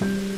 Bye.